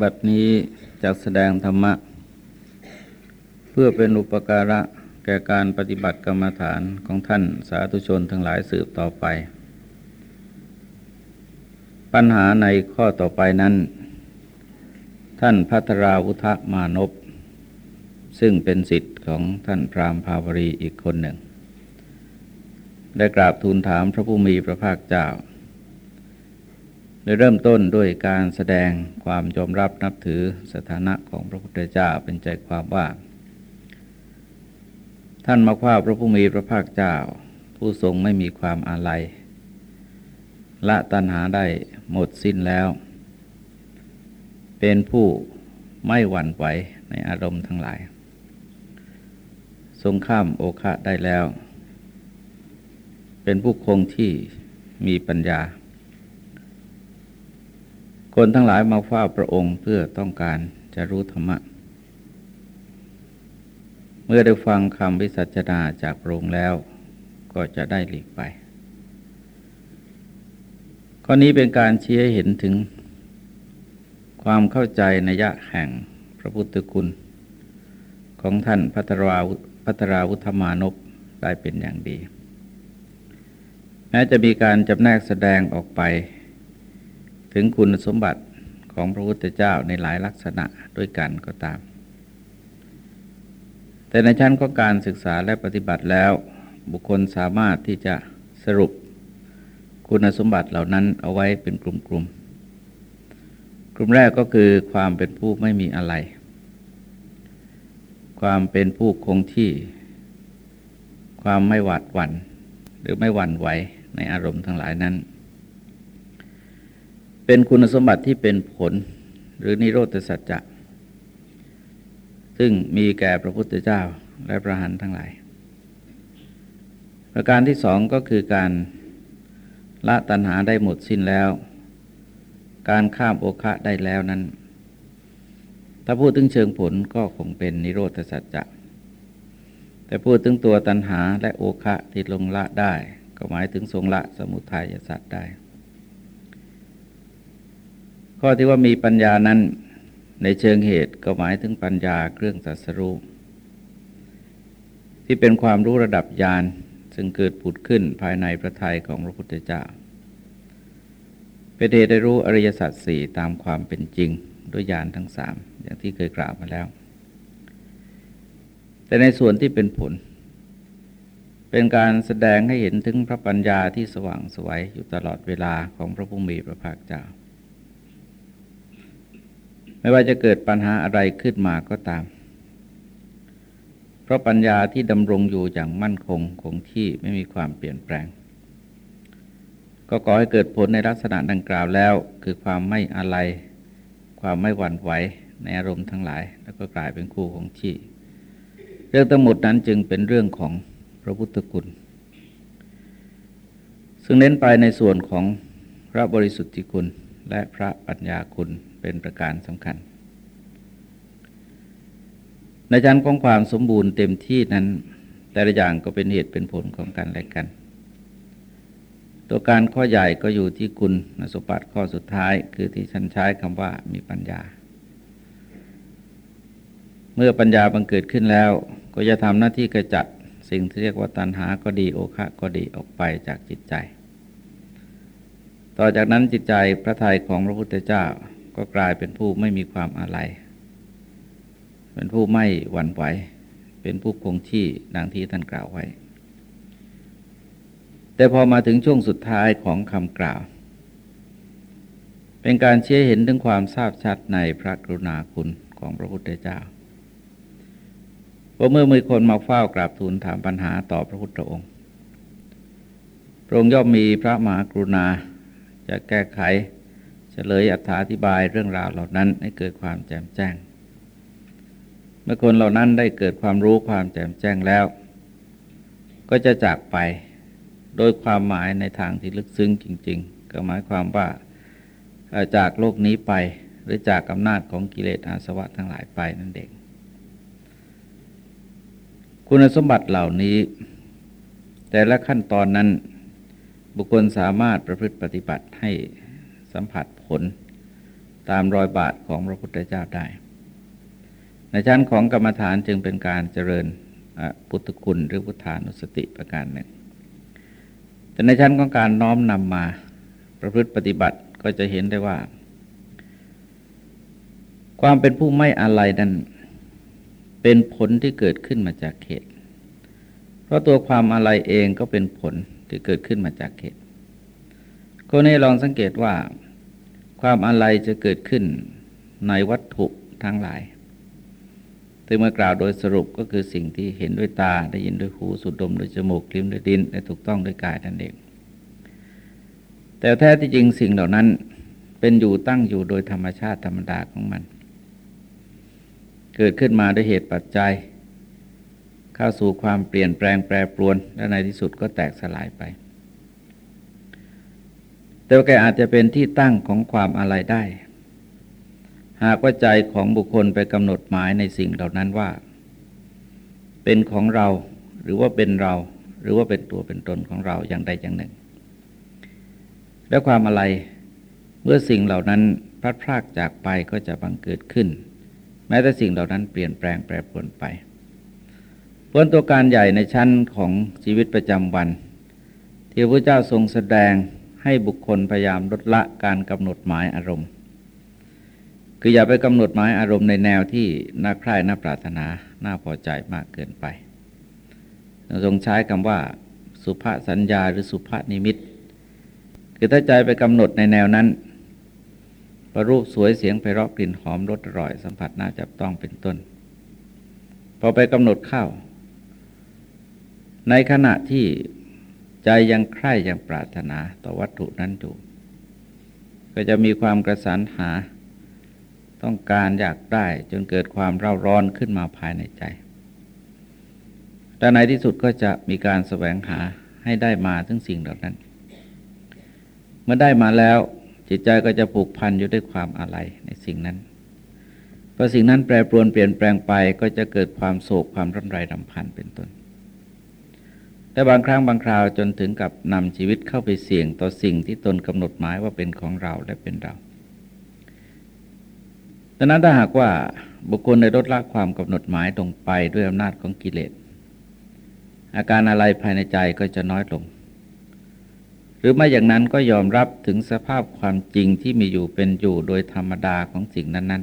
บัดนี้จะแสดงธรรมะ เพื่อเป็นอุปการะแก่การปฏิบัติกรรมฐานของท่านสาธุชนทั้งหลายสืบต่อไป ปัญหาในข้อต่อไปนั้น ท่านพัทราวุฒมานพซึ่งเป็นสิทธิ์ของท่านพรามภาวรีอีกคนหนึ่ง ได้กราบทูลถามพระผู้มีพระภาคเจ้า โดยเริ่มต้นด้วยการแสดงความยอมรับนับถือสถานะของพระพุทธเจ้าเป็นใจความว่า ท่านมาคว้าพระผู้มีพระภาคเจ้า ผู้ทรงไม่มีความอาลัยละตัณหาได้หมดสิ้นแล้ว เป็นผู้ไม่หวั่นไหวในอารมณ์ทั้งหลาย ทรงข้ามโอคะได้แล้ว เป็นผู้คงที่มีปัญญา คนทั้งหลายมาเฝ้าพระองค์เพื่อต้องการจะรู้ธรรมะ เมื่อได้ฟังคำวิสัชนาจากพระองค์แล้ว ก็จะได้หลีกไป ข้อนี้เป็นการชี้ให้เห็นถึง ความเข้าใจในยะแห่งพระพุทธคุณของท่านพัทราพัทราวุธมานพได้เป็นอย่างดีแม้จะมีการจำแนกแสดงออกไป ถึงคุณสมบัติของพระพุทธเจ้าในหลายลักษณะด้วยกันก็ตาม แต่ในชั้นของการศึกษาและปฏิบัติแล้ว บุคคลสามารถที่จะสรุปคุณสมบัติเหล่านั้นเอาไว้เป็นกลุ่มๆกกลุ่มแรกก็คือความเป็นผู้ไม่มีอะไร ความเป็นผู้คงที่ ความไม่หวาดหวัน่นหรือไม่หวั่นไหวในอารมณ์ทั้งหลายนั้น เป็นคุณสมบัติที่เป็นผลหรือนิโรธสัจจะซึ่งมีแก่พระพุทธเจ้าและพระหันทั้งหลาย ประการที่สองก็คือการละตัณหาได้หมดสิ้นแล้ว การข้ามโอคะได้แล้วนั้น ถ้าพูดถึงเชิงผลก็คงเป็นนิโรธสัจจะ แต่พูดถึงตัวตัณหาและโอคะที่ลงละได้ ก็หมายถึงทรงละสมุทัยสัตว์ได้ ข้อที่ว่ามีปัญญานั้น ในเชิงเหตุก็หมายถึงปัญญาเครื่องสัสรูที่เป็นความรู้ระดับญาณซึ่งเกิดผุดขึ้นภายในพระทัยของพระพุทธเจ้าเป็นเหตุได้รู้อริยสัจสี่ตามความเป็นจริงด้วยญาณทั้งสามอย่างที่เคยกล่าวมาแล้ว แต่ในส่วนที่เป็นผล เป็นการแสดงให้เห็นถึงพระปัญญาที่สว่างสวยอยู่ตลอดเวลาของพระผู้มีพระภาคเจ้า ไม่ว่าจะเกิดปัญหาอะไรขึ้นมาก็ตาม เพราะปัญญาที่ดำรงอยู่อย่างมั่นคงคงที่ไม่มีความเปลี่ยนแปลง ก็ก่อให้เกิดผลในลักษณะดังกล่าวแล้ว คือความไม่อะไร ความไม่หวั่นไหวในอารมณ์ทั้งหลาย แล้วก็กลายเป็นคู่ของที่ เรื่องทั้งหมดนั้นจึงเป็นเรื่องของพระพุทธคุณ ซึ่งเน้นไปในส่วนของพระบริสุทธิคุณและพระปัญญาคุณ เป็นประการสำคัญ ในชั้นของความสมบูรณ์เต็มที่นั้น แต่ละอย่างก็เป็นเหตุเป็นผลของกันและกัน ตัวการข้อใหญ่ก็อยู่ที่คุณสมบัติข้อสุดท้ายคือที่ฉันใช้คำว่ามีปัญญา เมื่อปัญญาบังเกิดขึ้นแล้ว ก็จะทำหน้าที่กระจัดสิ่งที่เรียกว่าตัณหาก็ดีโอคะก็ดีออกไปจากจิตใจ ต่อจากนั้นจิตใจพระทัยของพระพุทธเจ้า ก็กลายเป็นผู้ไม่มีความอะไรเป็นผู้ไม่หวั่นไหว เป็นผู้คงที่ดังที่ท่านกล่าวไว้ แต่พอมาถึงช่วงสุดท้ายของคำกล่าว เป็นการเชี่ยเห็นถึงความทราบชัดในพระกรุณาคุณของพระพุทธเจ้าว่าเมื่อมีคนมาเฝ้ากราบทูลถามปัญหาต่อพระพุทธองค์ พระองค์ย่อมมีพระมหากรุณาจะแก้ไข เฉลยอธิบายเรื่องราวเหล่านั้นให้เกิดความแจ่มแจ้ง เมื่อคนเหล่านั้นได้เกิดความรู้ความแจ่มแจ้งแล้ว ก็จะจากไปโดยความหมายในทางที่ลึกซึ้งจริง ๆ ก็หมายความว่าจากโลกนี้ไปหรือจากอำนาจของกิเลสอาสวะทั้งหลายไปนั่นเอง คุณสมบัติเหล่านี้ แต่ละขั้นตอนนั้นบุคคลสามารถประพฤติปฏิบัติให้ สัมผัสผลตามรอยบาทของพระพุทธเจ้าได้ ในชั้นของกรรมฐานจึงเป็นการเจริญพุทธคุณหรือพุทธานุสติประการหนึ่ง แต่ในชั้นของการน้อมนำมาประพฤติปฏิบัติก็จะเห็นได้ว่า ความเป็นผู้ไม่อะไรนั้นเป็นผลที่เกิดขึ้นมาจากเหตุ เพราะตัวความอะไรเองก็เป็นผลที่เกิดขึ้นมาจากเหตุ คนนี้ลองสังเกตว่า ความอะไรจะเกิดขึ้นในวัตถุทั้งหลายซึ่งเมื่อกล่าวโดยสรุปก็คือสิ่งที่เห็นด้วยตาได้ยินด้วยหูสูดดมด้วยจมูกลิ่นด้วยดินและถูกต้องด้วยกายนั่นเอง แต่แท้ที่จริงสิ่งเหล่านั้นเป็นอยู่ตั้งอยู่โดยธรรมชาติธรรมดาของมัน เกิดขึ้นมาด้วยเหตุปัจจัย เข้าสู่ความเปลี่ยนแปลงแปรปรวนและในที่สุดก็แตกสลายไป แต่ว่าแกอาจจะเป็นที่ตั้งของความอะไรได้ หากว่าใจของบุคคลไปกำหนดหมายในสิ่งเหล่านั้นว่า เป็นของเราหรือว่าเป็นเรา หรือว่าเป็นตัวเป็นตนของเราอย่างใดอย่างหนึ่ง และความอะไรเมื่อสิ่งเหล่านั้นพลัดพรากจากไปก็จะบังเกิดขึ้น แม้แต่สิ่งเหล่านั้นเปลี่ยนแปลงแปรปรวนไปเพราะตัวการใหญ่ในชั้นของชีวิตประจำวัน ที่พระเจ้าทรงแสดง ให้บุคคลพยายามลดละการกำหนดหมายอารมณ์ คืออย่าไปกำหนดหมายอารมณ์ในแนวที่น่าใคร่น่าปรารถนาน่าพอใจมากเกินไปทรงใช้คำว่า สุภาสัญญาหรือสุภานิมิต คือถ้าใจไปกำหนดในแนวนั้น ประรูปสวยเสียงไพเราะกลิ่นหอมรสอร่อยสัมผัสน่าจับต้องเป็นต้น พอไปกำหนดเข้า ในขณะที่ ใจยังใคร่ยังปรารถนาต่อวัตถุนั้นอยู่ก็จะมีความกระสานหา ต้องการอยากได้จนเกิดความเร่าร้อนขึ้นมาภายในใจแต่ในที่สุดก็จะมีการแสวงหาให้ได้มาทั้งสิ่งเหล่านั้น เมื่อได้มาแล้วจิตใจก็จะผูกพันอยู่ด้วยความอะไรในสิ่งนั้นพอสิ่งนั้นแปรปรวนเปลี่ยนแปลงไปก็จะเกิดความโศกความร่ำไรรำพันเป็นต้น แต่บางครั้งบางคราวจนถึงกับนำชีวิตเข้าไปเสี่ยงต่อสิ่งที่ตนกำหนดหมายว่าเป็นของเราและเป็นเราดังนั้นถ้าหากว่าบุคคลในลดละความกำหนดหมายตรงไปด้วยอำนาจของกิเลส อาการอะไรภายในใจก็จะน้อยลง หรือไม่อย่างนั้นก็ยอมรับถึงสภาพความจริงที่มีอยู่เป็นอยู่โดยธรรมดาของสิ่งนั้น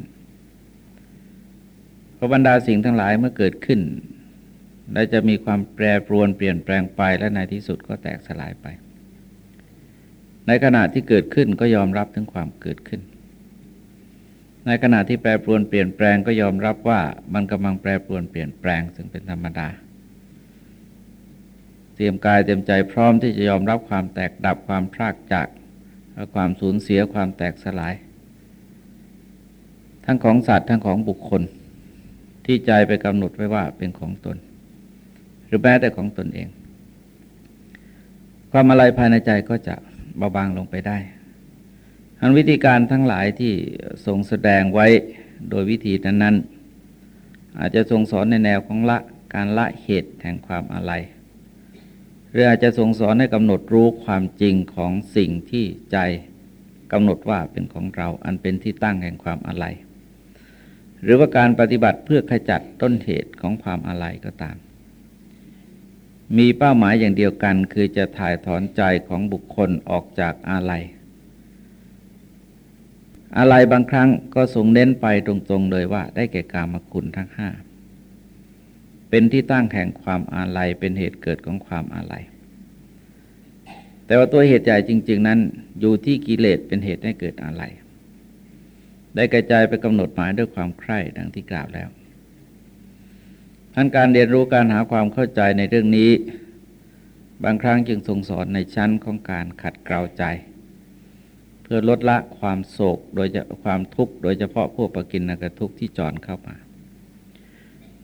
ๆเพราะบรรดาสิ่งทั้งหลายเมื่อเกิดขึ้น และจะมีความแปรปรวนเปลี่ยนแปลงไปและในที่สุดก็แตกสลายไป ในขณะที่เกิดขึ้นก็ยอมรับถึงความเกิดขึ้น ในขณะที่แปรปรวนเปลี่ยนแปลงก็ยอมรับว่ามันกำลังแปรปรวนเปลี่ยนแปลงซึ่งเป็นธรรมดา เตรียมกายเตรียมใจพร้อมที่จะยอมรับความแตกดับความพลากจากและความสูญเสียความแตกสลาย ทั้งของสัตว์ทั้งของบุคคล ที่ใจไปกำหนดไว้ว่าเป็นของตน รือแม้แต่ของตนเอง ความอะไรภายในใจก็จะเบาบางลงไปได้อันวิธีการทั้งหลายที่ทรงแสดงไว้โดยวิธีนั้นๆ อาจจะทรงสอนในแนวของละการละเหตุแห่งความอะไรหรืออาจจะทรงสอนให้กำหนดรู้ความจริงของสิ่งที่ใจกำหนดว่าเป็นของเราอันเป็นที่ตั้งแห่งความอะไร หรือว่าการปฏิบัติเพื่อขจัดต้นเหตุของความอะไรก็ตาม มีเป้าหมายอย่างเดียวกันคือจะถ่ายถอนใจของบุคคลออกจากอะไรอะไรบางครั้งก็ทรงเน้นไปตรงๆเลยว่าได้แก่กามคุณทั้งห้า เป็นที่ตั้งแห่งความอาลัยเป็นเหตุเกิดของความอาลัย แต่ว่าตัวเหตุใหญ่จริง ๆ นั้นอยู่ที่กิเลสเป็นเหตุให้เกิดอาลัย ได้กระจายไปกำหนดหมายด้วยความใคร่ดังที่กล่าวแล้ว ท่านการเรียนรู้การหาความเข้าใจในเรื่องนี้ บางครั้งจึงทรงสอนในชั้นของการขัดเกลาใจ เพื่อลดละความโศกโดยจะความทุกข์โดยเฉพาะพวกปกินนกทุกข์ที่จอนเข้ามา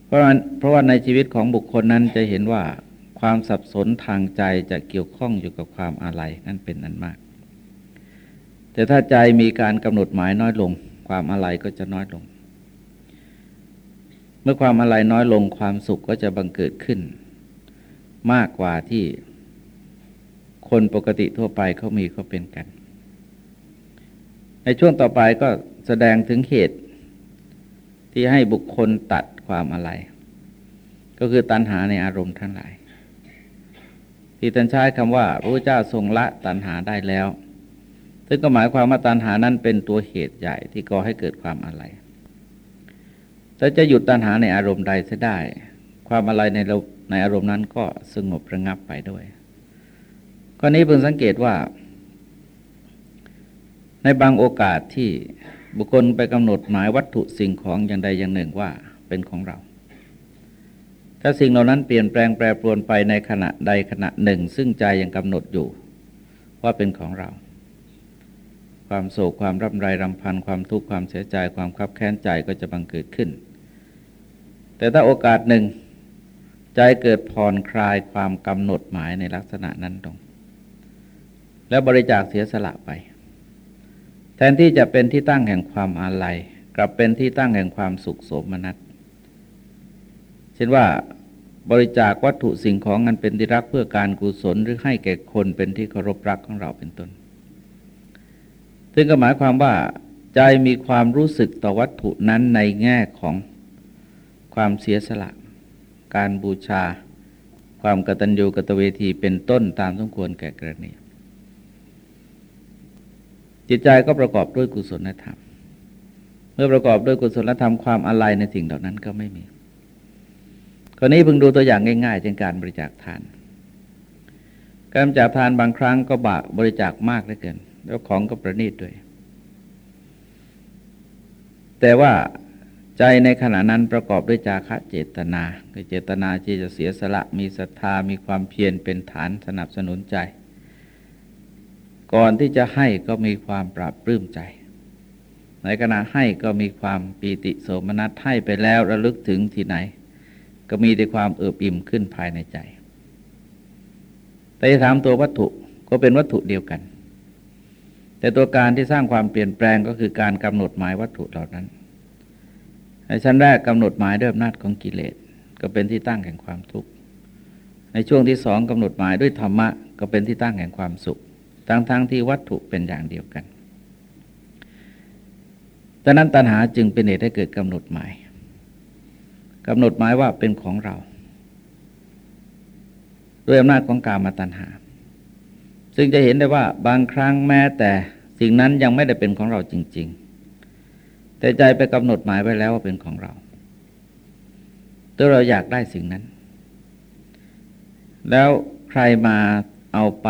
เพราะเพราะว่าในชีวิตของบุคคลนั้นจะเห็นว่าความสับสนทางใจจะเกี่ยวข้องอยู่กับความอาลัยนั่นเป็นนั้นมาก แต่ถ้าใจมีการกำหนดหมายน้อยลง ความอาลัยก็จะน้อยลง มื่อความอาลัยน้อยลงความสุขก็จะบังเกิดขึ้น มากกว่าที่คนปกติทั่วไปเขามีเขาเป็นกัน ในช่วงต่อไปก็แสดงถึงเหตุที่ให้บุคคลตัดความอะไร ก็คือตัณหาในอารมณ์ทั้งหลาย ที่ท่านใช้คำว่าพระเจ้าทรงละตัณหาได้แล้ว ซึ่งก็หมายความว่าตัณหานั้นเป็นตัวเหตุใหญ่ที่ก่อให้เกิดความอะไร ถ้าจะหยุดตัณหาในอารมณ์ใดจะได้ ความอะไรในในอารมณ์นั้นก็สงบระงับไปด้วยข้อนี้เพิ่งสังเกตว่า ในบางโอกาสที่บุคคลไปกำหนดหมายวัตถุสิ่งของอย่างใดอย่างหนึ่งว่าเป็นของเรา ถ้าสิ่งเหล่านั้นเปลี่ยนแปลงแปรปรวนไปในขณะใดขณะหนึ่ง ซึ่งใจยังกำหนดอยู่ว่าเป็นของเรา ความโศกความร่ำไรรำพันความทุกข์ความเสียใจความคับแค้นใจก็จะบังเกิดขึ้น แต่ถ้าโอกาสหนึ่ง ใจเกิดผ่อนคลายความกำหนดหมายในลักษณะนั้นตรง แล้วบริจาคเสียสละไป แทนที่จะเป็นที่ตั้งแห่งความอาลัยกลับเป็นที่ตั้งแห่งความสุขสมนัสเช่นว่าบริจาควัตถุสิ่งของนั้นเป็นที่รักเพื่อการกุศลหรือให้แก่คนเป็นที่เคารพรักของเราเป็นต้น ซึ่งก็หมายความว่าใจมีความรู้สึกต่อวัตถุนั้นในแง่ของ ความเสียสละ การบูชา ความกตัญญูกตเวทีเป็นต้นตามสมควรแก่กรณีจิตใจก็ประกอบด้วยกุศลธรรม เมื่อประกอบด้วยกุศลธรรมความอะไรในสิ่งเหล่านั้นก็ไม่มีกรณีพิ่งดูตัวอย่างง่ายๆเช่นการบริจาคทาน การบริจาคทานบางครั้งก็บาบริจาคมากเหลือเกิน แล้วของก็ประณีตด้วย แต่ว่า ใจในขณะนั้นประกอบด้วยจาคะเจตนาคือเจตนาที่จะเสียสละมีศรัทธามีความเพียรเป็นฐานสนับสนุนใจ ก่อนที่จะให้ก็มีความปราบปลื้มใจ ในขณะให้ก็มีความปีติโสมนัสให้ไปแล้วระลึกถึงที่ไหน ก็มีแต่ความเอิบอิ่มขึ้นภายในใจ แต่ถามตัววัตถุก็เป็นวัตถุเดียวกัน แต่ตัวการที่สร้างความเปลี่ยนแปลงก็คือการกำหนดหมายวัตถุเหล่านั้น ในชั้นแรกกำหนดหมายด้วยอำนาจของกิเลสก็เป็นที่ตั้งแห่งความทุกข์ในช่วงที่สองกำหนดหมายด้วยธรรมะก็เป็นที่ตั้งแห่งความสุขทั้งๆทที่วัตถุเป็นอย่างเดียวกันดังนั้นตัณหาจึงเป็นเหตุให้เกิดกำหนดหมายกำหนดหมายว่าเป็นของเรา ด้วยอำนาจของกามาตัณหา ซึ่งจะเห็นได้ว่าบางครั้งแม้แต่สิ่งนั้นยังไม่ได้เป็นของเราจริง ๆ แต่ใจไปกำหนดหมายไว้แล้วว่าเป็นของเราตัวเราอยากได้สิ่งนั้น แล้วใครมาเอาไป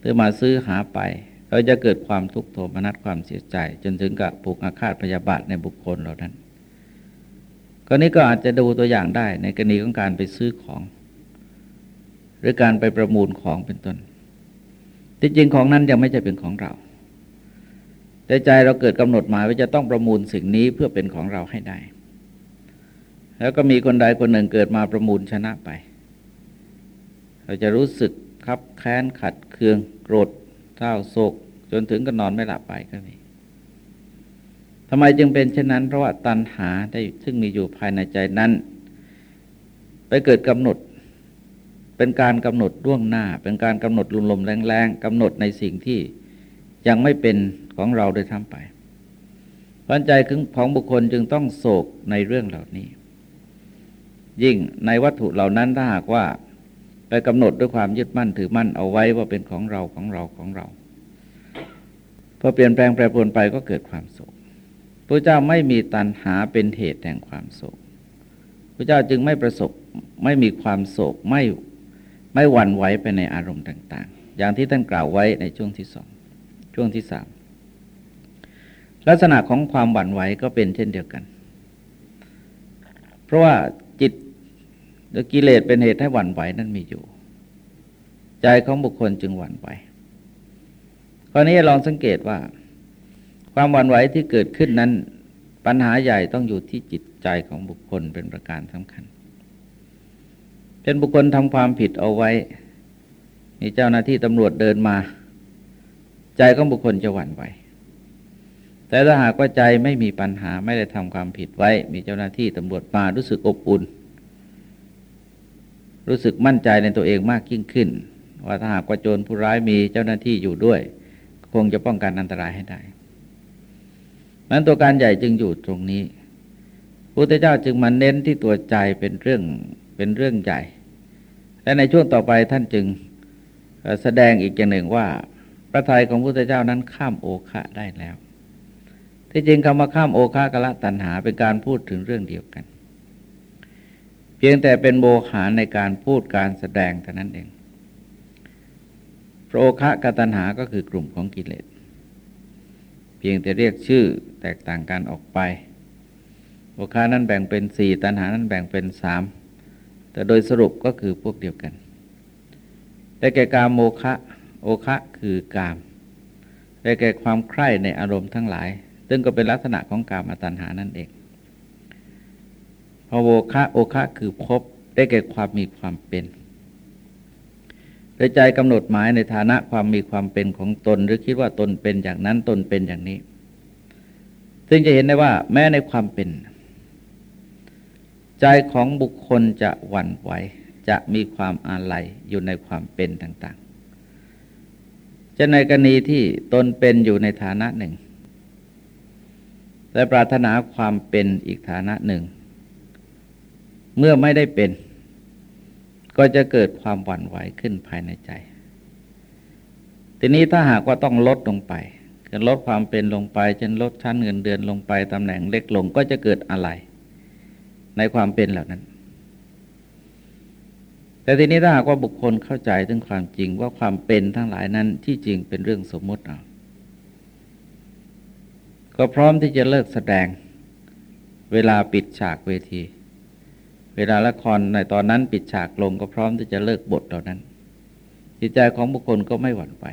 หรือมาซื้อหาไป เราจะเกิดความทุกข์โทมนัสความเสียใจ จนถึงกับผูกอาฆาตพยาบาทในบุคคลเหล่านั้นกรณีก็อาจจะดูตัวอย่างได้ในกรณีของการไปซื้อของ หรือการไปประมูลของเป็นต้นที่จริงของนั้นยังไม่ใช่เป็นของเรา แต่ใจเราเกิดกำหนดหมายว่าจะต้องประมูลสิ่งนี้เพื่อเป็นของเราให้ได้ แล้วก็มีคนใดคนหนึ่งเกิดมาประมูลชนะไป เราจะรู้สึกคับแค้นขัดเคืองโกรธเศร้าโศก จนถึงก็นอนไม่หลับไปก็มีทำไมจึงเป็นเช่นนั้น เพราะว่าตัณหาได้ซึ่งมีอยู่ภายในใจนั้น ไปเกิดกำหนด เป็นการกำหนดล่วงหน้า เป็นการกำหนดลุมๆแรงๆกำหนดในสิ่งที่ยังไม่เป็น ของเราโดยทำไปพันใจของบุคคลจึงต้องโศกในเรื่องเหล่านี้ ยิ่งในวัตถุเหล่านั้นถ้าหากว่าไปกำหนดด้วยความยึดมั่นถือมั่นเอาไว้ว่าเป็นของเราของเราของเราพอเปลี่ยนแปลงแปรปรวนไปก็เกิดความโศกพระเจ้าไม่มีตัณหาเป็นเหตุแห่งความโศกพระเจ้าจึงไม่ประสบไม่มีความโศกไม่ไม่หวั่นไหวไปในอารมณ์ต่าง ๆ อย่างที่ท่านกล่าวไว้ในช่วงที่สองช่วงที่สาม ลักษณะของความหวั่นไหวก็เป็นเช่นเดียวกัน เพราะว่าจิตหรือกิเลสเป็นเหตุให้หวั่นไหวนั้นมีอยู่ ใจของบุคคลจึงหวั่นไหวคราวนี้ลองสังเกตว่า ความหวั่นไหวที่เกิดขึ้นนั้น ปัญหาใหญ่ต้องอยู่ที่จิตใจของบุคคลเป็นประการสำคัญ เป็นบุคคลทำความผิดเอาไว้ มีเจ้าหน้าที่ตำรวจเดินมา ใจของบุคคลจะหวั่นไหว แต่ถ้าหากว่าใจไม่มีปัญหาไม่ได้ทำความผิดไว้ มีเจ้าหน้าที่ตำรวจมารู้สึกอบอุ่น รู้สึกมั่นใจในตัวเองมากยิ่งขึ้น ว่าถ้าหากว่าโจรผู้ร้ายมีเจ้าหน้าที่อยู่ด้วย คงจะป้องกันอันตรายให้ได้นั้นตัวการใหญ่จึงอยู่ตรงนี้พระพุทธเจ้าจึงมาเน้นที่ตัวใจเป็นเรื่องเป็นเรื่องใหญ่ และในช่วงต่อไปท่านจึงแสดงอีกอย่างหนึ่งว่า พระทัยของพระพุทธเจ้านั้นข้ามโอคะได้แล้ว ที่จริงคำว่าข้ามโอคะกละตัณหาเป็นการพูดถึงเรื่องเดียวกัน เพียงแต่เป็นโบหารในการพูดการแสดงเท่านั้นเองพระโอคะกตัณหาก็คือกลุ่มของกิเลส เพียงแต่เรียกชื่อแตกต่างกันออกไป โอคะนั้นแบ่งเป็นสี่ตัณหานั้นแบ่งเป็นสามแต่โดยสรุปก็คือพวกเดียวกัน ได้แก่กามโมคะ โอคะคือกาม ได้แก่ความใคร่ในอารมณ์ทั้งหลาย ซึ่งก็เป็นลักษณะของกามตัณหานั่นเองพอโอคะโอคะคือพบได้แก่ความมีความเป็นโดยใจกำหนดหมายในฐานะความมีความเป็นของตน หรือคิดว่าตนเป็นอย่างนั้นตนเป็นอย่างนี้ ซึ่งจะเห็นได้ว่า แม้ในความเป็น ใจของบุคคลจะหวั่นไหวจะมีความอาลัยอยู่ในความเป็นต่างๆ จะในกรณีที่ตนเป็นอยู่ในฐานะหนึ่ง แต่ปรารถนาความเป็นอีกฐานะหนึ่ง เมื่อไม่ได้เป็น ก็จะเกิดความหวั่นไหวขึ้นภายในใจ ทีนี้ถ้าหากว่าต้องลดลงไปจะลดความเป็นลงไปเช่นลดชั้นเงินเดือนลงไปตำแหน่งเล็กลงก็จะเกิดอะไร ในความเป็นเหล่านั้น แต่ทีนี้ถ้าหากว่าบุคคลเข้าใจถึงความจริงว่าความเป็นทั้งหลายนั้นที่จริงเป็นเรื่องสมมติเอา ก็พร้อมที่จะเลิกแสดง เวลาปิดฉากเวที เวลาละครในตอนนั้นปิดฉากลงก็พร้อมที่จะเลิกบทเหล่านั้น จิตใจของบุคคลก็ไม่หวั่นไหว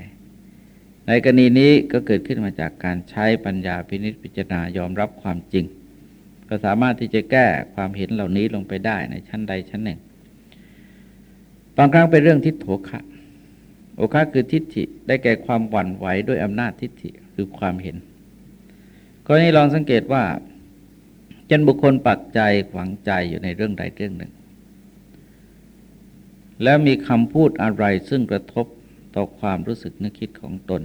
ในกรณีนี้ก็เกิดขึ้นมาจากการใช้ปัญญาพินิจพิจารณายอมรับความจริง ก็สามารถที่จะแก้ความเห็นเหล่านี้ลงไปได้ในชั้นใดชั้นหนึ่ง บางครั้งเป็นเรื่องทิฏโถคะโอคะคือทิฏฐิได้แก่ความหวั่นไหวด้วยอำนาจทิฏฐิคือความเห็น กรณีลองสังเกตว่าจนบุคคลปักใจขวางใจอยู่ในเรื่องใดเรื่องหนึ่ง แล้วมีคำพูดอะไรซึ่งกระทบต่อความรู้สึกนึกคิดของตน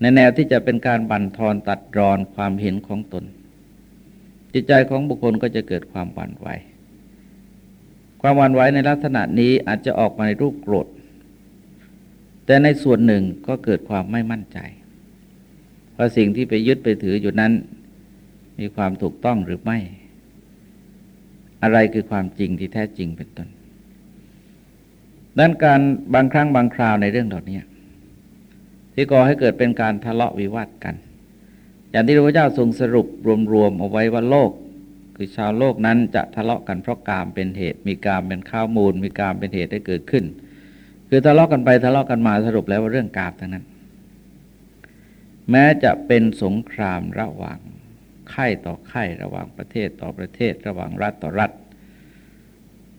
ในแนวที่จะเป็นการบั่นทอนตัดรอนความเห็นของตน จิตใจของบุคคลก็จะเกิดความหวั่นไหว ความวันไหวในลักษณะนี้อาจจะออกมาในรูปโกรธ แต่ในส่วนหนึ่งก็เกิดความไม่มั่นใจ ว่าสิ่งที่ไปยึดไปถืออยู่นั้น มีความถูกต้องหรือไม่ อะไรคือความจริงที่แท้จริงเป็นต้นดังการบางครั้งบางคราวในเรื่องเหล่านี้ที่ก่อให้เกิดเป็นการทะเลาะวิวาทกัน อย่างที่พระเจ้าทรงสรุปรวมๆเอาไว้ว่าโลก คือชาวโลกนั้นจะทะเลาะกันเพราะกามเป็นเหตุ มีกามเป็นข้าวมูล มีกามเป็นเหตุให้เกิดขึ้น คือทะเลาะกันไปทะเลาะกันมาสรุปแล้วว่าเรื่องกามทั้งนั้น แม้จะเป็นสงครามระหว่างไข่ต่อไข่ระหว่างประเทศต่อประเทศระหว่างรัฐต่อรัฐ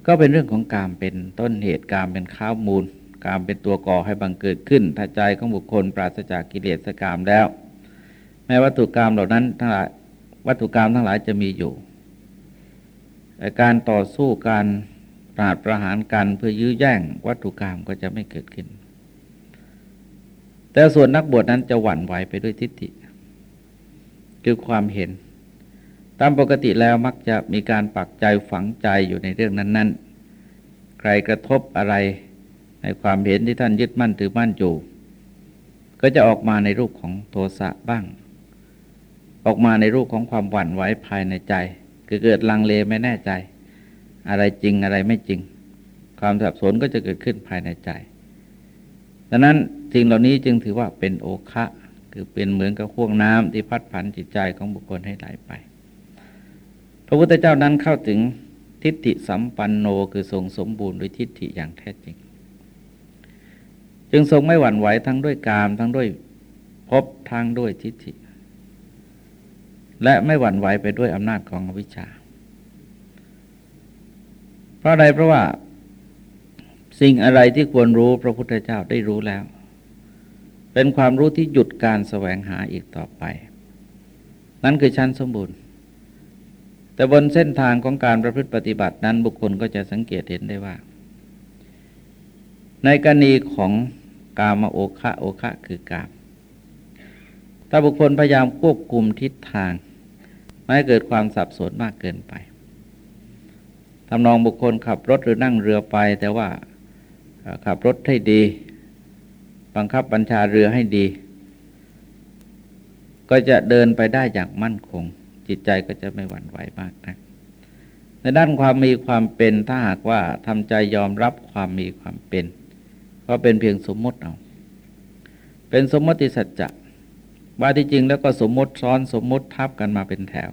ก็เป็นเรื่องของกามเป็นต้นเหตุกามเป็นข้าวมูล กามเป็นตัวก่อให้บังเกิดขึ้น ถ้าใจของบุคคลปราศจากกิเลสกามแล้ว แม้วัตถุกรรมเหล่านั้นทั้งหลายวัตถุกรรมทั้งหลายจะมีอยู่แต่การต่อสู้การปราดประหารกันเพื่อยื้อแย่งวัตถุกรรมก็จะไม่เกิดขึ้น แต่ส่วนนักบวชนั้นจะหวั่นไหวไปด้วยทิฏฐิ คือความเห็น ตามปกติแล้วมักจะมีการปักใจฝังใจอยู่ในเรื่องนั้น ๆ ใครกระทบอะไรในความเห็นที่ท่านยึดมั่นถือมั่นอยู่ ก็จะออกมาในรูปของโทสะบ้าง ออกมาในรูปของความหวั่นไหวภายในใจคือเกิดลังเลไม่แน่ใจ อะไรจริงอะไรไม่จริง ความสับสนก็จะเกิดขึ้นภายในใจดังนั้น สิ่งเหล่านี้จึงถือว่าเป็นโอคะ คือเป็นเหมือนกับข่วงน้ำที่พัดผันจิตใจของบุคคลให้ไหลไป พระพุทธเจ้านั้นเข้าถึงทิฏฐิสัมปันโนคือทรงสมบูรณ์ด้วยทิฏฐิอย่างแท้จริง จึงทรงไม่หวั่นไหวทั้งด้วยกาม ทั้งด้วยพบทั้งด้วยทิฏฐิ และไม่หวั่นไหวไปด้วยอำนาจของอวิชชา เพราะอะไรเพราะว่าสิ่งอะไรที่ควรรู้พระพุทธเจ้าได้รู้แล้ว เป็นความรู้ที่หยุดการแสวงหาอีกต่อไป นั่นคือชั้นสมบูรณ์ แต่บนเส้นทางของการประพฤติปฏิบัตินั้นบุคคลก็จะสังเกตเห็นได้ว่า ในกรณีของกามโอคะโอคะคือกาม ถ้าบุคคลพยายามควบคุมทิศทาง ไม่ให้เกิดความสับสนมากเกินไปทำนองบุคคลขับรถหรือนั่งเรือไป แต่ว่าขับรถให้ดี บังคับบัญชาเรือให้ดี ก็จะเดินไปได้อย่างมั่นคง จิตใจก็จะไม่หวั่นไหวมากนะในด้านความมีความเป็นถ้าหากว่าทำใจยอมรับความมีความเป็น ก็เป็นเพียงสมมติเอาเป็นสมมติสัจจะว่าที่จริงแล้วก็สมมติซ้อนสมมติทับกันมาเป็นแถว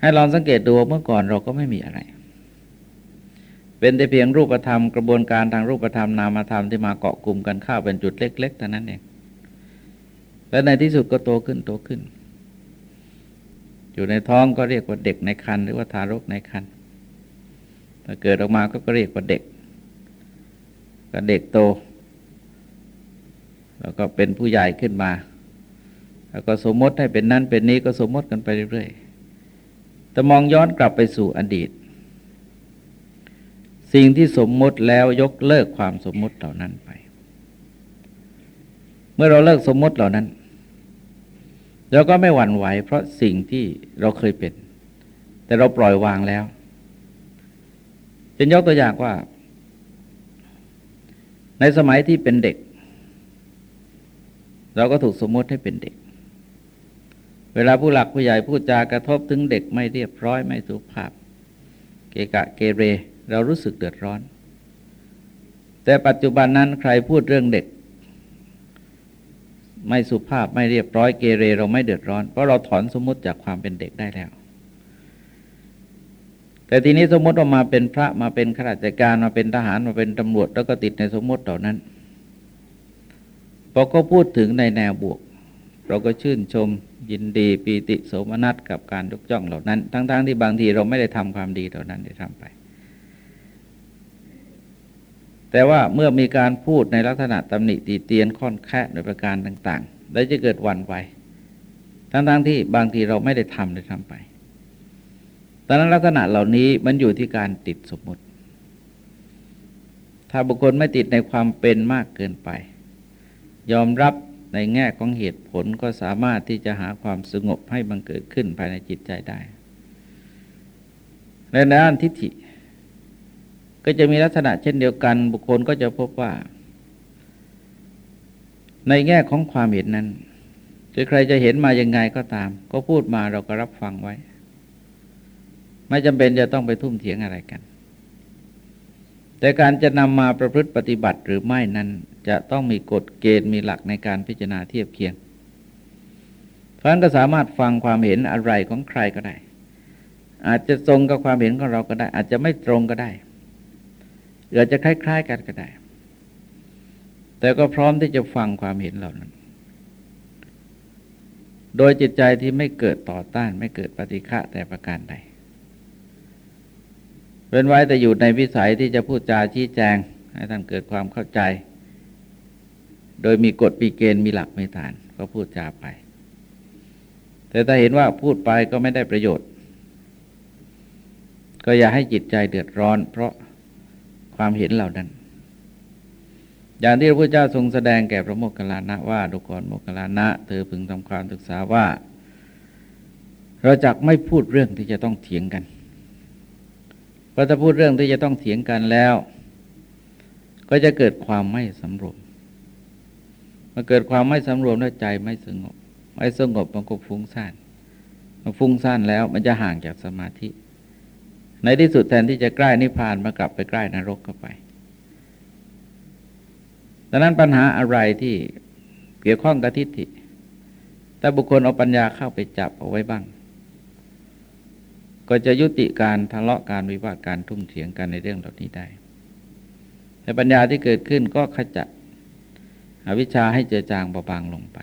ให้ลองสังเกตดูเมื่อก่อนเราก็ไม่มีอะไร เป็นแต่เพียงรูปธรรมกระบวนการทางรูปธรรมนามธรรมที่มาเกาะกลุ่มกันเข้าเป็นจุดเล็กๆแต่นั้นเองและในที่สุดก็โตขึ้นโตขึ้น อยู่ในท้องก็เรียกว่าเด็กในคันหรือว่าทารกในคันถ้าเกิดออกมาก็เรียกว่าเด็กก็เด็กโต แล้วก็เป็นผู้ใหญ่ขึ้นมา แล้วก็สมมติให้เป็นนั้นเป็นนี้ก็สมมติกันไปเรื่อยๆแต่มองย้อนกลับไปสู่อดีต สิ่งที่สมมติแล้วยกเลิกความสมมติเหล่านั้นไป เมื่อเราเลิกสมมติเหล่านั้นเราก็ไม่หวั่นไหว เพราะสิ่งที่เราเคยเป็น แต่เราปล่อยวางแล้วเป็นยกตัวอย่างว่า ในสมัยที่เป็นเด็ก เราก็ถูกสมมติให้เป็นเด็ก เวลาผู้หลักผู้ใหญ่พูดจากระทบถึงเด็กไม่เรียบร้อยไม่สุภาพ เกะกะเกเร เรารู้สึกเดือดร้อน แต่ปัจจุบันนั้นใครพูดเรื่องเด็ก ไม่สุภาพไม่เรียบร้อยเกเรเราไม่เดือดร้อน เพราะเราถอนสมมติจากความเป็นเด็กได้แล้ว แต่ทีนี้สมมติออกมาเป็นพระมาเป็นข้าราชการมาเป็นทหารมาเป็นตำรวจแล้วก็ติดในสมมติเหล่านั้นพอก็พูดถึงในแนวบวก เราก็ชื่นชมยินดีปีติโสมนัสกับการยกย่องเหล่านั้น ทั้งๆทที่บางทีเราไม่ได้ทำความดีเหล่านั้นได้ทำไป แต่ว่าเมื่อมีการพูดในลักษณะตำหนิตีเตียนค่อนแค่โดยประการต่างๆแล้วจะเกิดวันไหวทั้งๆทที่บางทีเราไม่ได้ทำได้ทำไปตอนนั้นลักษณะเหล่านี้มันอยู่ที่การติดสมมติ ถ้าบุคคลไม่ติดในความเป็นมากเกินไป ยอมรับในแง่ของเหตุผลก็สามารถที่จะหาความสงบให้บังเกิดขึ้นภายในจิตใจได้ในด้านทิฏฐิ ก็จะมีลักษณะเช่นเดียวกัน บุคคลก็จะพบว่า ในแง่ของความเห็นนั้นจะใครจะเห็นมายังไงก็ตาม ก็พูดมาเราก็รับฟังไว้ ไม่จำเป็นจะต้องไปทุ่มเถียงอะไรกัน แต่การจะนำมาประพฤติปฏิบัติหรือไม่นั้น จะต้องมีกฎเกณฑ์มีหลักในการพิจารณาเทียบเคียงเพราะนั้นก็สามารถฟังความเห็นอะไรของใครก็ได้ อาจจะตรงกับความเห็นของเราก็ได้ อาจจะไม่ตรงก็ได้ อาจจะคล้าย ๆ กันก็ได้ แต่ก็พร้อมที่จะฟังความเห็นเหล่านั้น โดยจิตใจที่ไม่เกิดต่อต้านไม่เกิดปฏิฆะแต่ประการใดเป็นไว้แต่อยู่ในวิสัยที่จะพูดจาชี้แจง ให้ท่านเกิดความเข้าใจ โดยมีกฎปีเกณฑ์มีหลักมีฐาน ก็พูดจาไป แต่ถ้าเห็นว่าพูดไปก็ไม่ได้ประโยชน์ ก็อย่าให้จิตใจเดือดร้อน เพราะ ความเห็นเหล่านั้น อย่างที่พระพุทธเจ้าทรงแสดงแก่พระโมคคัลลานะว่าดูก่อนโมคคัลลานะ เธอพึงทำความศึกษาว่า เราจะไม่พูดเรื่องที่จะต้องเถียงกันเพราะถ้าพูดเรื่องที่จะต้องเถียงกันแล้ว ก็จะเกิดความไม่สำรวมมันเกิดความไม่สำรวมด้วใจไม่สงบ ไม่สงบมันก็ฟุ้งซ่านมันฟุ้งซ่านแล้วมันจะห่างจากสมาธิ ในที่สุดแทนที่จะใกล้นิพพานมากลับไปใกล้นรกเข้าไป ดังนั้นปัญหาอะไรที่เกี่ยวข้องกับทิฏฐิ ถ้าบุคคลเอาปัญญาเข้าไปจับเอาไว้บ้าง ก็จะยุติการทะเลาะการวิวาทการทุ่มเถียงกันในเรื่องเหล่านี้ได้ แต่ปัญญาที่เกิดขึ้นก็ขจัดอวิชชาให้เจือจางเบาบางลงไป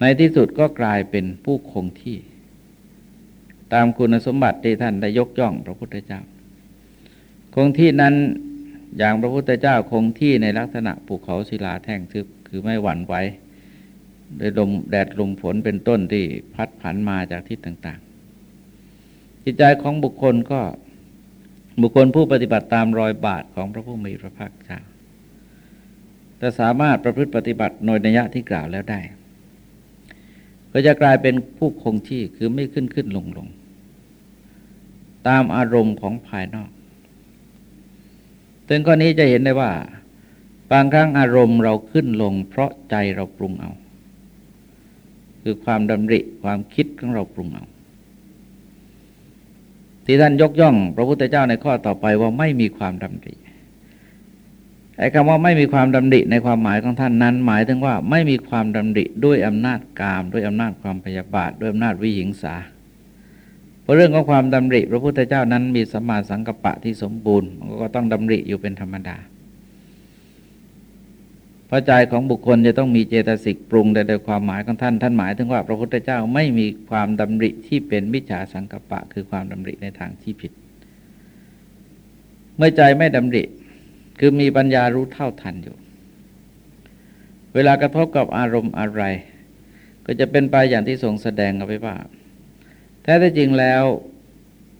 ในที่สุดก็กลายเป็นผู้คงที่ ตามคุณสมบัติที่ท่านได้ยกย่องพระพุทธเจ้า คงที่นั้นอย่างพระพุทธเจ้าคงที่ในลักษณะภูเขาศิลาแท่งทึบคือไม่หวั่นไหวโดยลมแดดลมฝนเป็นต้นที่พัดผันมาจากทิศต่าง ๆ จิตใจของบุคคลก็บุคคลผู้ปฏิบัติตามรอยบาทของพระผู้มีพระภาคเจ้าแต่สามารถประพฤติปฏิบัติโดยนัยะที่กล่าวแล้วได้ ก็จะกลายเป็นผู้คงที่คือไม่ขึ้นขึ้นลงลง ตามอารมณ์ของภายนอกถึงข้อนี้จะเห็นได้ว่า บางครั้งอารมณ์เราขึ้นลง เพราะใจเราปรุงเอา คือความดำริความคิดของเราปรุงเอา ที่ท่านยกย่อง พระพุทธเจ้าในข้อต่อไปว่าไม่มีความดำริไอ้คำว่าไม่มีความดำริในความหมายของท่านนั้น หมายถึงว่าไม่มีความดำริด้วยอำนาจกาม ด้วยอำนาจความพยาบาท ด้วยอำนาจวิหิงสา เพราะเรื่องของความดำริ พระพุทธเจ้านั้นมีสมาสังกปะที่สมบูรณ์มันก็ต้องดำริอยู่เป็นธรรมดาเพราะใจของบุคคลจะต้องมีเจตสิกปรุงโดยความหมายของท่าน ท่านหมายถึงว่าพระพุทธเจ้าไม่มีความดำริที่เป็นมิจฉาสังกปะ คือความดำริในทางที่ผิด เมื่อใจไม่ดำริ คือมีปัญญารู้เท่าทันอยู่ เวลากระทบกับอารมณ์อะไร ก็จะเป็นไปอย่างที่ทรงแสดงเอาไว้ว่า แท้จริงแล้ว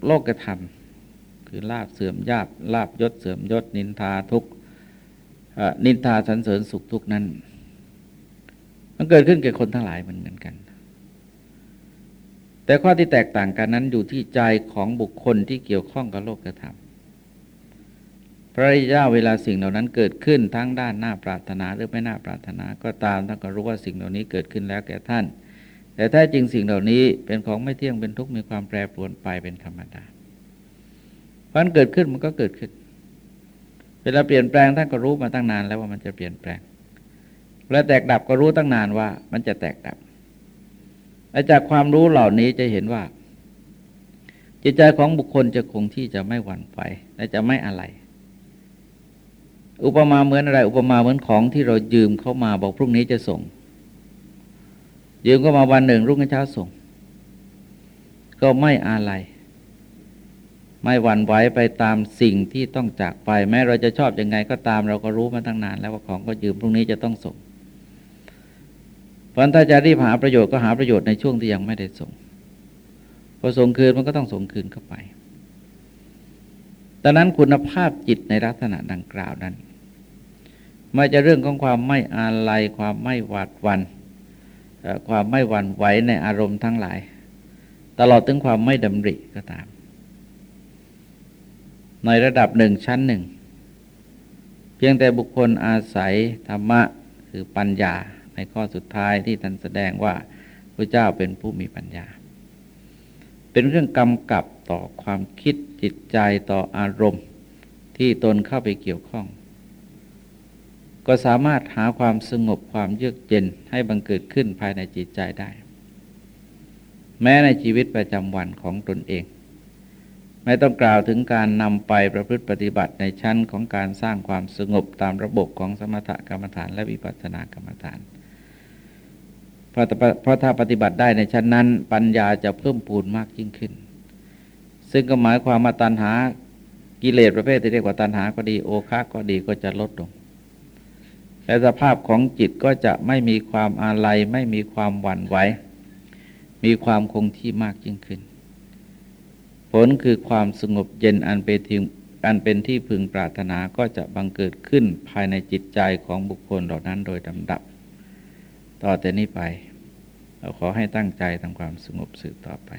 โลกกระทำคือลาบเสื่อมยาบลาบยศเสื่อมยศนินทาทุกนินทาสรรเสริญสุขทุกนั้น มันเกิดขึ้นแก่คนทั้งหลายเหมือนกัน แต่ข้อที่แตกต่างกันนั้นอยู่ที่ใจของบุคคลที่เกี่ยวข้องกับโลกกระทำพระริยาเวลาสิ่งเหล่านั้นเกิดขึ้นทั้งด้านหน้าปรารถนาหรือไม่น่าปรารถนาก็ตามท่านก็รู้ว่าสิ่งเหล่านี้เกิดขึ้นแล้วแก่ท่าน แต่แท้จริงสิ่งเหล่านี้เป็นของไม่เที่ยงเป็นทุกข์มีความแปรปรวนไปเป็นธรรมดาพันเกิดขึ้นมันก็เกิดขึ้น เวลาเปลี่ยนแปลงท่านก็รู้มาตั้งนานแล้วว่ามันจะเปลี่ยนแปลงแล้วแตกดับก็รู้ตั้งนานว่า มันจะแตกดับและจากความรู้เหล่านี้จะเห็นว่า จิตใจของบุคคลจะคงที่จะไม่หวั่นไหวและจะไม่อะไร อุปมาเหมือนอะไร อุปมาเหมือนของที่เรายืมเข้ามาบอกพรุ่งนี้จะส่ง ยืมก็มาวันหนึ่งรุ่งเช้าส่ง ก็ไม่อะไรไม่หวั่นไหวไปตามสิ่งที่ต้องจากไป แม้เราจะชอบยังไงก็ตามเราก็รู้มาตั้งนาน แล้วว่าของก็ยืมพรุ่งนี้จะต้องส่งเพราะถ้าจะรีบหาประโยชน์ก็หาประโยชน์ในช่วงที่ยังไม่ได้ส่งพอส่งคืนมันก็ต้องส่งคืนเข้าไปดังนั้นคุณภาพจิตในลักษณะดังกล่าวนั้นไม่จะเรื่องของความไม่อาลัยความไม่หวาดวัน ความไม่หวั่นไหวในอารมณ์ทั้งหลาย ตลอดถึงความไม่ดำริก็ตาม ในระดับหนึ่งชั้นหนึ่ง เพียงแต่บุคคลอาศัยธรรมะคือปัญญาในข้อสุดท้ายที่ท่านแสดงว่าพระเจ้าเป็นผู้มีปัญญา เป็นเรื่องกำกับต่อความคิดจิตใจต่ออารมณ์ที่ตนเข้าไปเกี่ยวข้อง ก็สามารถหาความสงบความเยือกเย็นให้บังเกิดขึ้นภายในจิตใจได้ แม้ในชีวิตประจำวันของตนเอง ไม่ต้องกล่าวถึงการนำไปประพฤติปฏิบัติในชั้นของการสร้างความสงบตามระบบของสมถกรรมฐานและวิปัสสนากรรมฐานเพราะถ้าปฏิบัติได้ในชั้นนั้น ปัญญาจะเพิ่มปูนมากยิ่งขึ้น ซึ่งก็หมายความมาตัณหากิเลสประเภทที่เรียกว่าตัณหาก็ดีโอคาก็ดีก็จะลดลง และสภาพของจิตก็จะไม่มีความอาลัยไม่มีความหวั่นไหว มีความคงที่มากยิ่งขึ้น ผลคือความสงบเย็นอันเป็นที่อันเป็นที่พึงปรารถนาก็จะบังเกิดขึ้นภายในจิตใจของบุคคลเหล่านั้นโดยลำดับ ต่อแต่นี้ไป เราขอให้ตั้งใจทำความสงบสืบต่อไป